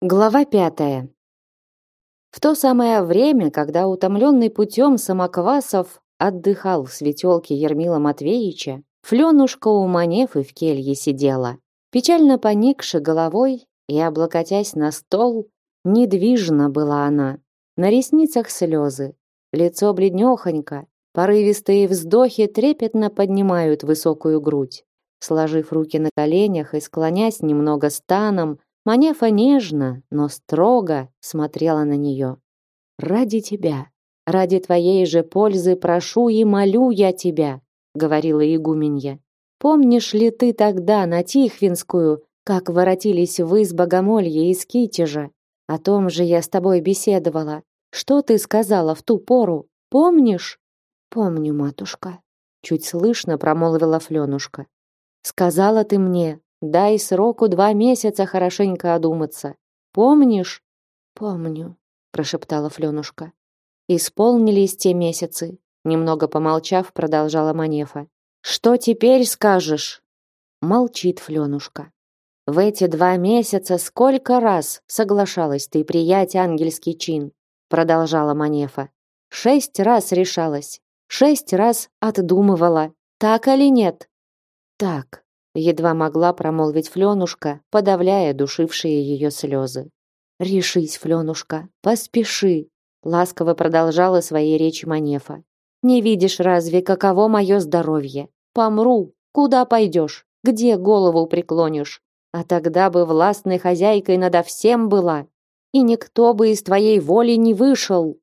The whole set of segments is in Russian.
Глава пятая. В то самое время, когда утомленный путем Самоквасов отдыхал в светелке Ермила Матвеевича, Фленушка у Манефы в келье сидела, печально поникши головой и облокотясь на стол, недвижна была она. На ресницах слезы, лицо бледнехонько, порывистые вздохи трепетно поднимают высокую грудь. Сложив руки на коленях и склонясь немного станом, Манефа нежно, но строго смотрела на нее. «Ради тебя, ради твоей же пользы прошу и молю я тебя», говорила игуменья. «Помнишь ли ты тогда на Тихвинскую, как воротились вы с Богомолья из Китежа? О том же я с тобой беседовала. Что ты сказала в ту пору? Помнишь?» «Помню, матушка», чуть слышно промолвила Фленушка. «Сказала ты мне, Дай сроку два месяца хорошенько одуматься. Помнишь? Помню, прошептала Флёнушка. Исполнились те месяцы. Немного помолчав, продолжала Манефа. Что теперь скажешь? Молчит Флёнушка. В эти два месяца сколько раз соглашалась ты приять ангельский чин? Продолжала Манефа. Шесть раз решалась. Шесть раз отдумывала. Так или нет? Так, едва могла промолвить Флёнушка, подавляя душившие ее слезы. Решись, Флёнушка, поспеши, ласково продолжала свои речи Манефа. Не видишь разве каково мое здоровье? Помру, куда пойдешь? Где голову преклонишь? А тогда бы властной хозяйкой надо всем была, и никто бы из твоей воли не вышел.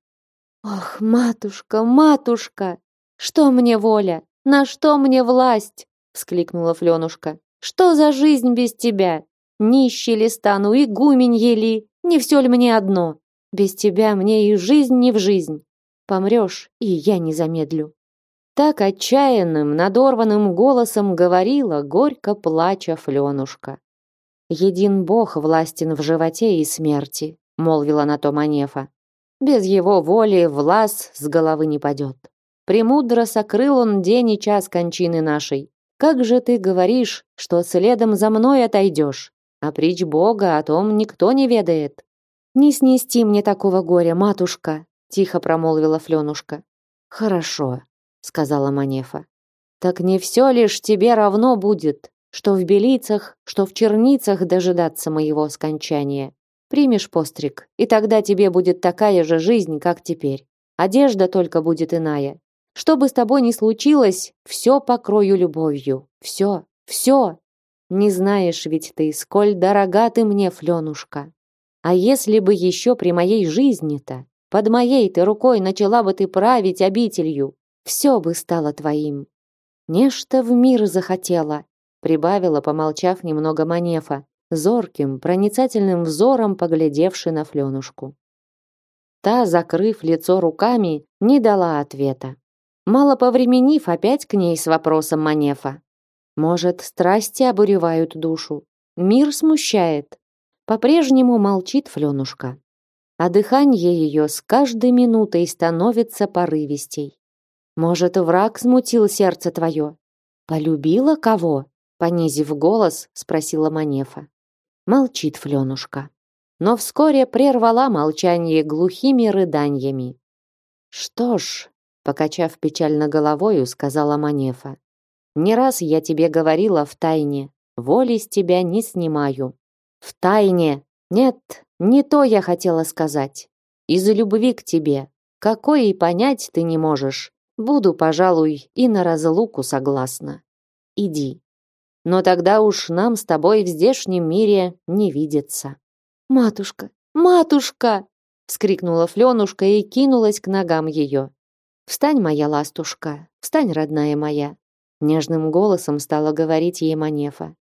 Ах, матушка, матушка, что мне воля? На что мне власть? Вскликнула Флёнушка. Что за жизнь без тебя? Нищий ли стану, игуменье ли? Не все ли мне одно? Без тебя мне и жизнь не в жизнь. Помрешь, и я не замедлю. Так отчаянным, надорванным голосом говорила, горько плача Флёнушка. «Един Бог властен в животе и смерти», — молвила на то Манефа. «Без его воли влас с головы не падет. Премудро сокрыл он день и час кончины нашей. Как же ты говоришь, что следом за мной отойдешь? А притч Бога о том никто не ведает. Не снести мне такого горя, матушка, тихо промолвила Флёнушка. Хорошо, сказала Манефа. Так не все лишь тебе равно будет, что в белицах, что в черницах дожидаться моего скончания. Примешь постриг, и тогда тебе будет такая же жизнь, как теперь. Одежда только будет иная, что бы с тобой ни случилось, все покрою любовью. Все, все. Не знаешь ведь ты, сколь дорога ты мне, Фленушка. А если бы еще при моей жизни-то, под моей ты рукой начала бы ты править обителью, все бы стало твоим. Нечто в мир захотела, прибавила, помолчав немного Манефа, зорким, проницательным взором поглядевши на Фленушку. Та, закрыв лицо руками, не дала ответа. Мало повременив опять к ней с вопросом Манефа. Может, страсти обуревают душу, мир смущает. По-прежнему молчит Фленушка. А дыхание ее с каждой минутой становится порывистей. Может, враг смутил сердце твое? Полюбила кого? Понизив голос, спросила Манефа. Молчит Фленушка. Но вскоре прервала молчание глухими рыданиями. Что ж, покачав печально головою, сказала Манефа. Не раз я тебе говорила в тайне, воли с тебя не снимаю. В тайне. Нет, не то я хотела сказать. Из-за любви к тебе, какой и понять ты не можешь. Буду, пожалуй, и на разлуку согласна. Иди. Но тогда уж нам с тобой в здешнем мире не видеться. Матушка, матушка, вскрикнула Флёнушка и кинулась к ногам ее. Встань, моя ластушка, встань, родная моя, нежным голосом стала говорить ей Манефа.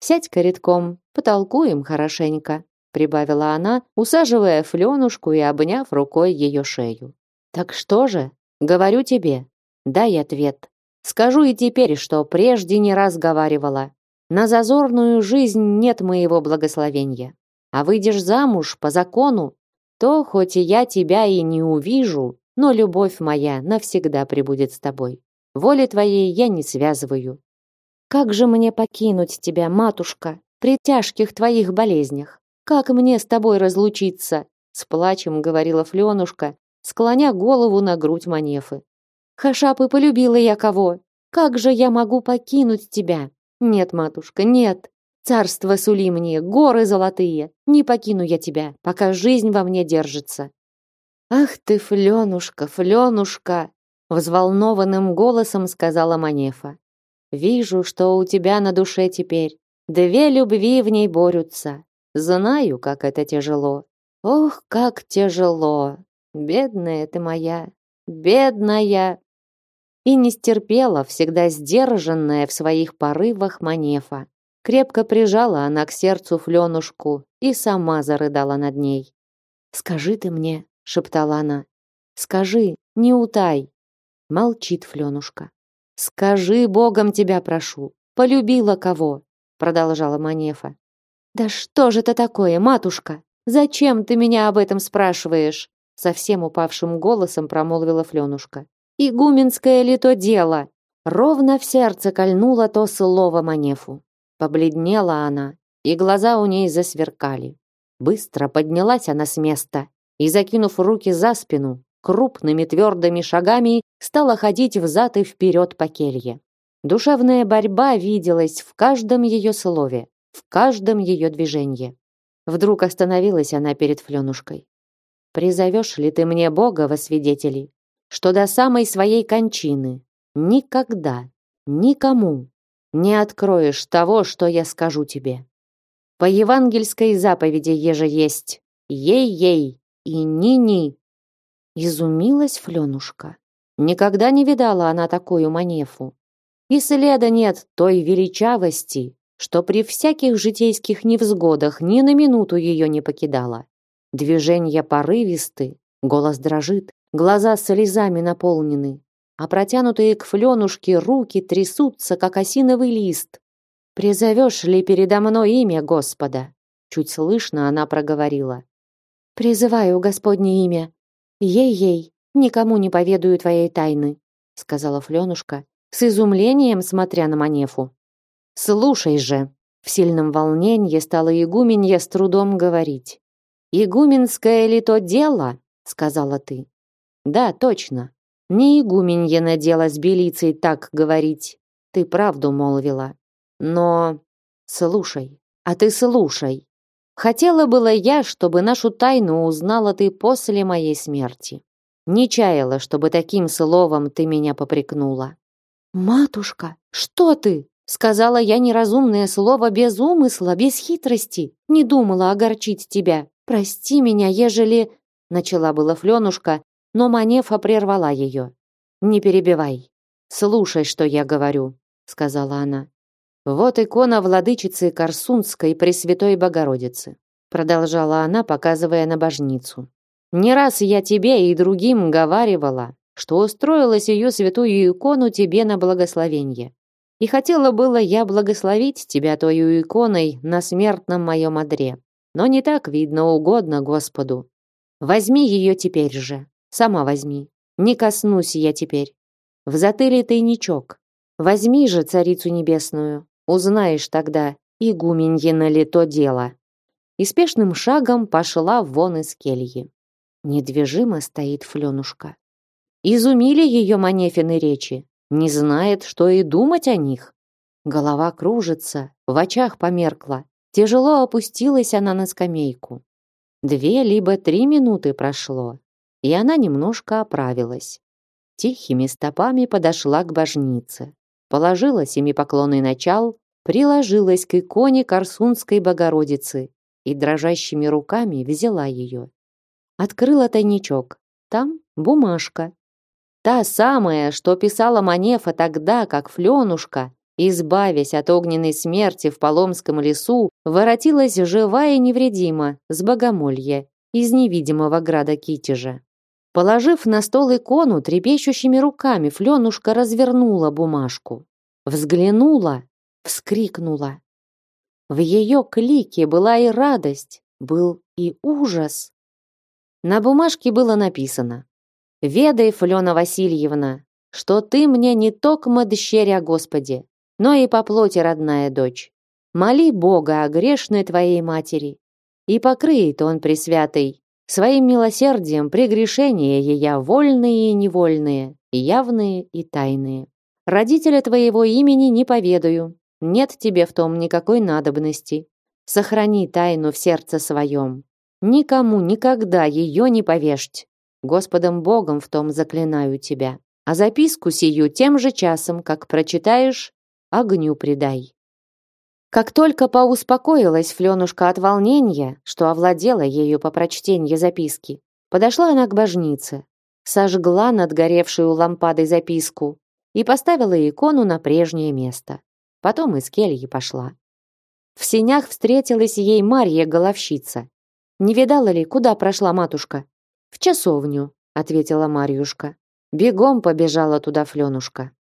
Сядь коридком, потолкуем хорошенько, прибавила она, усаживая Флёнушку и обняв рукой ее шею. Так что же? Говорю тебе, дай ответ. Скажу и теперь, что прежде не раз говаривала. На зазорную жизнь нет моего благословения. А выйдешь замуж по закону, то хоть и я тебя и не увижу, но любовь моя навсегда пребудет с тобой. Воли твоей я не связываю. Как же мне покинуть тебя, матушка, при тяжких твоих болезнях? Как мне с тобой разлучиться? С плачем говорила Фленушка, склоня голову на грудь Манефы. Хашапы полюбила я кого? Как же я могу покинуть тебя? Нет, матушка, нет. Царство сули мне, горы золотые. Не покину я тебя, пока жизнь во мне держится. Ах ты, Фленушка, Фленушка, взволнованным голосом сказала Манефа. Вижу, что у тебя на душе теперь две любви в ней борются. Знаю, как это тяжело. Ох, как тяжело. Бедная ты моя, бедная. И не стерпела, всегда сдержанная в своих порывах Манефа. Крепко прижала она к сердцу Фленушку и сама зарыдала над ней. «Скажи ты мне», — шептала она, — «скажи, не утай». Молчит Фленушка. «Скажи, Богом тебя прошу, полюбила кого?» продолжала Манефа. «Да что же это такое, матушка? Зачем ты меня об этом спрашиваешь?» совсем упавшим голосом промолвила Фленушка. «Игуменское ли то дело?» Ровно в сердце кольнуло то слово Манефу. Побледнела она, и глаза у ней засверкали. Быстро поднялась она с места и, закинув руки за спину, крупными твердыми шагами стала ходить взад и вперед по келье. Душевная борьба виделась в каждом ее слове, в каждом ее движении. Вдруг остановилась она перед Фленушкой. «Призовешь ли ты мне Бога во свидетели, что до самой своей кончины никогда, никому не откроешь того, что я скажу тебе? По евангельской заповеди еже есть «Ей-ей» и «Ни-ни», Изумилась Фленушка. Никогда не видала она такую манефу. И следа нет той величавости, что при всяких житейских невзгодах ни на минуту ее не покидала. Движения порывисты, голос дрожит, глаза слезами наполнены, а протянутые к Фленушке руки трясутся, как осиновый лист. «Призовешь ли передо мной имя Господа?» Чуть слышно она проговорила. «Призываю Господне имя, Ей-ей, никому не поведаю твоей тайны, сказала Флёнушка, с изумлением смотря на Манефу. Слушай же, в сильном волнении стала игуменья с трудом говорить. Игуменское ли то дело, сказала ты. Да, точно. Не игуменье на дело с белицей так говорить. Ты правду молвила. Но слушай, а ты слушай. Хотела было я, чтобы нашу тайну узнала ты после моей смерти. Не чаяла, чтобы таким словом ты меня попрекнула. Матушка, что ты? Сказала я неразумное слово без умысла, без хитрости. Не думала огорчить тебя. Прости меня, ежели... Начала была Фленушка, но Манефа прервала ее. Не перебивай. Слушай, что я говорю, сказала она. Вот икона владычицы Корсунской Пресвятой Богородицы, продолжала она, показывая на божницу. Не раз я тебе и другим говаривала, что устроилась ее святую икону тебе на благословение. И хотела было я благословить тебя твою иконой на смертном моем одре. Но не так, видно, угодно Господу. Возьми ее теперь же, сама возьми. Не коснусь я теперь. В затыле тайничок. Возьми же царицу небесную, Узнаешь тогда, игуменьино ли то дело. И спешным шагом пошла вон из кельи. Недвижимо стоит Фленушка. Изумили ее Манефины речи. Не знает, что и думать о них. Голова кружится, в очах померкла. Тяжело опустилась она на скамейку. Две либо три минуты прошло, и она немножко оправилась. Тихими стопами подошла к божнице положила семипоклонный начал, приложилась к иконе Корсунской Богородицы и дрожащими руками взяла ее. Открыла тайничок. Там бумажка. Та самая, что писала Манефа тогда, как Фленушка, избавясь от огненной смерти в Поломском лесу, воротилась живая и невредима с богомолья из невидимого града Китежа. Положив на стол икону, трепещущими руками Фленушка развернула бумажку. Взглянула, вскрикнула. В ее клике была и радость, был и ужас. На бумажке было написано «Ведай, Флена Васильевна, что ты мне не токмо дщеря Господи, но и по плоти родная дочь. Моли Бога о грешной твоей матери, И покрыет он, Пресвятый, своим милосердием прегрешения ея вольные и невольные, явные и тайные. Родителя твоего имени не поведаю, нет тебе в том никакой надобности. Сохрани тайну в сердце своем. Никому никогда ее не повешьте. Господом Богом в том заклинаю тебя. А записку сию тем же часом, как прочитаешь, огню предай. Как только поуспокоилась Фленушка от волнения, что овладела ею по прочтении записки, подошла она к божнице, сожгла над горевшую лампадой записку и поставила икону на прежнее место. Потом из кельи пошла. В сенях встретилась ей Марья Головщица. Не видала ли, куда прошла матушка? В часовню, ответила Марьюшка. Бегом побежала туда Фленушка.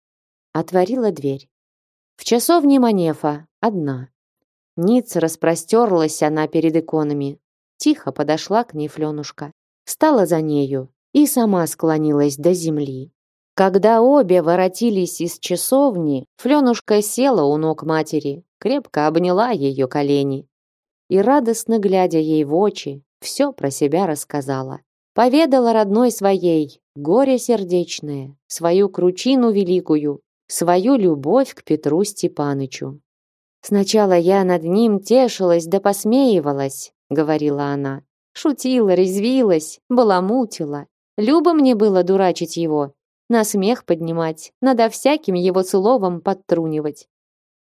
Отворила дверь. В часовне Манефа одна. Ниц распростерлась она перед иконами. Тихо подошла к ней Фленушка. Стала за нею и сама склонилась до земли. Когда обе воротились из часовни, Фленушка села у ног матери, крепко обняла ее колени и, радостно глядя ей в очи, все про себя рассказала. Поведала родной своей горе сердечное, свою кручину великую, свою любовь к Петру Степанычу. «Сначала я над ним тешилась да посмеивалась», — говорила она. «Шутила, резвилась, баламутила. Любо мне было дурачить его, на смех поднимать, надо всяким его словом подтрунивать.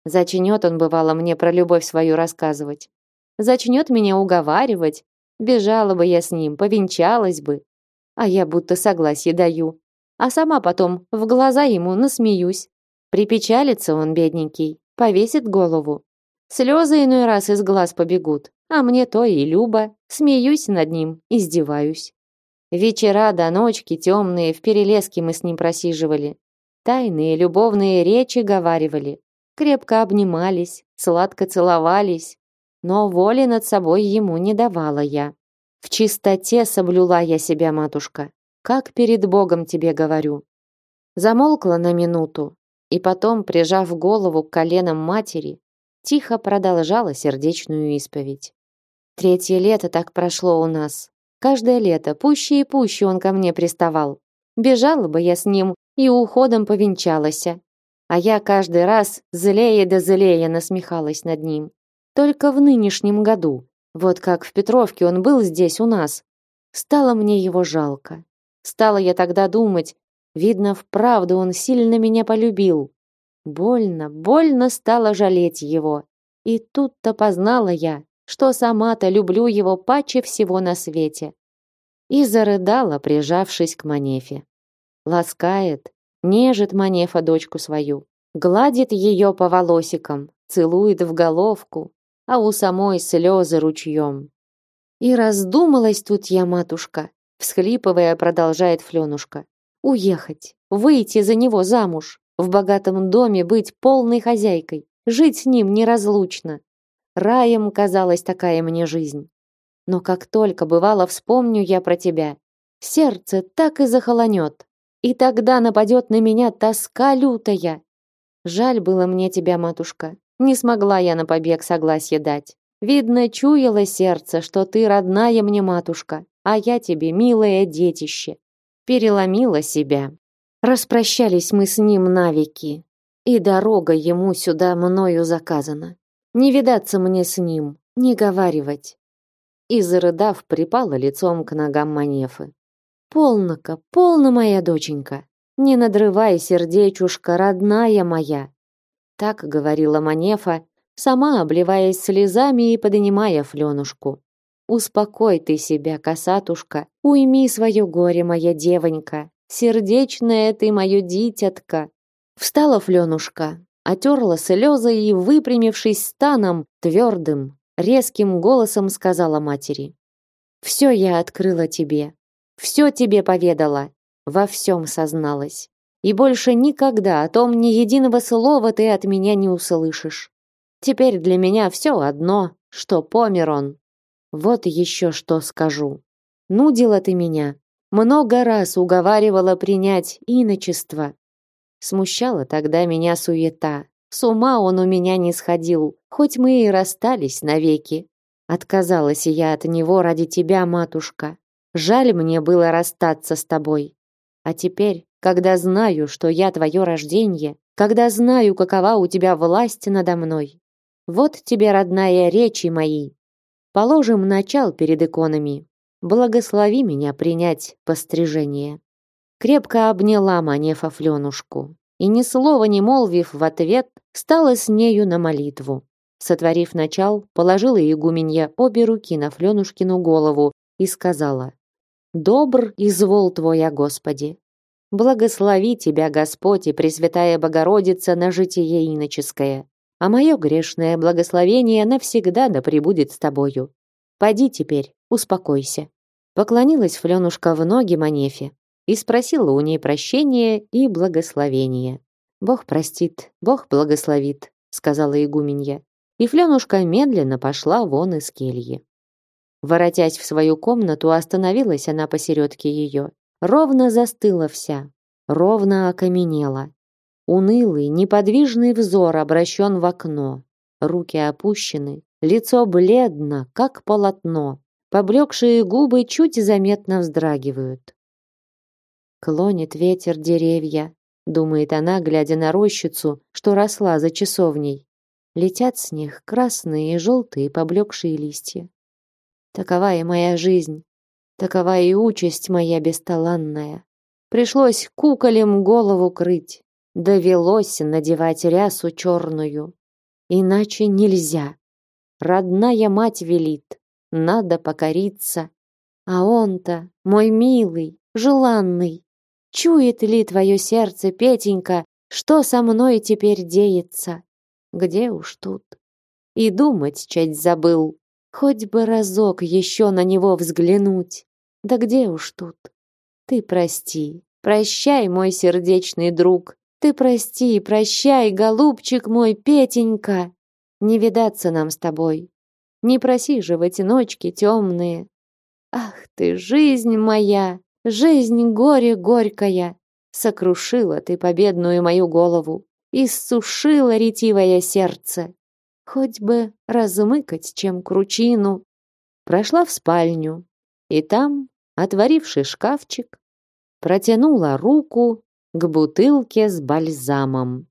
Зачнет он, бывало, мне про любовь свою рассказывать. Зачнет меня уговаривать. Бежала бы я с ним, повенчалась бы. А я будто согласие даю. А сама потом в глаза ему насмеюсь. Припечалится он, бедненький, повесит голову. Слезы иной раз из глаз побегут, а мне то и любо. Смеюсь над ним, издеваюсь. Вечера до ночки темные в перелеске мы с ним просиживали. Тайные любовные речи говаривали. Крепко обнимались, сладко целовались. Но воли над собой ему не давала я. В чистоте соблюла я себя, матушка. Как перед Богом тебе говорю. Замолкла на минуту и потом, прижав голову к коленам матери, тихо продолжала сердечную исповедь. Третье лето так прошло у нас. Каждое лето пуще и пуще он ко мне приставал. Бежала бы я с ним и уходом повенчалась. А я каждый раз злее да злее насмехалась над ним. Только в нынешнем году, вот как в Петровке он был здесь у нас, стало мне его жалко. Стала я тогда думать, видно, вправду он сильно меня полюбил. Больно, больно стало жалеть его. И тут-то познала я, что сама-то люблю его паче всего на свете. И зарыдала, прижавшись к Манефе. Ласкает, нежит Манефа дочку свою, гладит ее по волосикам, целует в головку, а у самой слезы ручьем. И раздумалась тут я, матушка, всхлипывая, продолжает Фленушка. Уехать, выйти за него замуж, в богатом доме быть полной хозяйкой, жить с ним неразлучно. Раем казалась такая мне жизнь. Но как только бывало вспомню я про тебя, сердце так и захолонет. И тогда нападет на меня тоска лютая. Жаль было мне тебя, матушка. Не смогла я на побег согласие дать. Видно, чуяло сердце, что ты родная мне матушка, а я тебе милое детище. Переломила себя. Распрощались мы с ним навеки, и дорога ему сюда мною заказана. Не видаться мне с ним, не говаривать. И зарыдав, припала лицом к ногам Манефы. Полнока, полна моя доченька. Не надрывай сердечушка, родная моя. Так говорила Манефа, сама обливаясь слезами и поднимая Фленушку. Успокой ты себя, косатушка, уйми свое горе, моя девонька. Сердечная ты мое дитятка. Встала Фленушка, отерла слезы и, выпрямившись станом, твердым, резким голосом сказала матери. «Все я открыла тебе, все тебе поведала, во всем созналась. И больше никогда о том ни единого слова ты от меня не услышишь. Теперь для меня все одно, что помер он. Вот еще что скажу. Нудила ты меня, много раз уговаривала принять иночество, Смущала тогда меня суета. С ума он у меня не сходил, хоть мы и расстались навеки. Отказалась я от него ради тебя, матушка. Жаль мне было расстаться с тобой. А теперь, когда знаю, что я твое рождение, когда знаю, какова у тебя власть надо мной, вот тебе, родная, речи мои. Положим начал перед иконами. Благослови меня принять пострижение. Крепко обняла Манефа Фленушку и, ни слова не молвив в ответ, стала с нею на молитву. Сотворив начал, положила игуменья обе руки на Фленушкину голову и сказала «Добр извол Твоя, Господи! Благослови Тебя, Господь и Пресвятая Богородица, на житие иноческое, а мое грешное благословение навсегда да пребудет с Тобою. Поди теперь, успокойся». Поклонилась Фленушка в ноги Манефе и спросила у ней прощения и благословения. «Бог простит, Бог благословит», — сказала игуменья и Фленушка медленно пошла вон из кельи. Воротясь в свою комнату, остановилась она посередке ее. Ровно застыла вся, ровно окаменела. Унылый, неподвижный взор обращен в окно. Руки опущены, лицо бледно, как полотно. Поблекшие губы чуть заметно вздрагивают. Клонит ветер деревья, думает она, глядя на рощицу, что росла за часовней. Летят с них красные и желтые поблекшие листья. Такова и моя жизнь, такова и участь моя бесталанная. Пришлось куколем голову крыть, довелось надевать рясу черную. Иначе нельзя. Родная мать велит, надо покориться. А он-то, мой милый, желанный, чует ли твое сердце, Петенька, что со мной теперь деется? Где уж тут? И думать чать забыл. Хоть бы разок еще на него взглянуть. Да где уж тут? Ты прости, прощай, мой сердечный друг. Ты прости, прощай, голубчик мой, Петенька. Не видаться нам с тобой. Не проси же в эти ночки темные. Ах ты, жизнь моя, жизнь горе горькая. Сокрушила ты победную мою голову иссушило ретивое сердце. Хоть бы размыкать чем кручину. Прошла в спальню, и там, отворивший шкафчик, протянула руку к бутылке с бальзамом.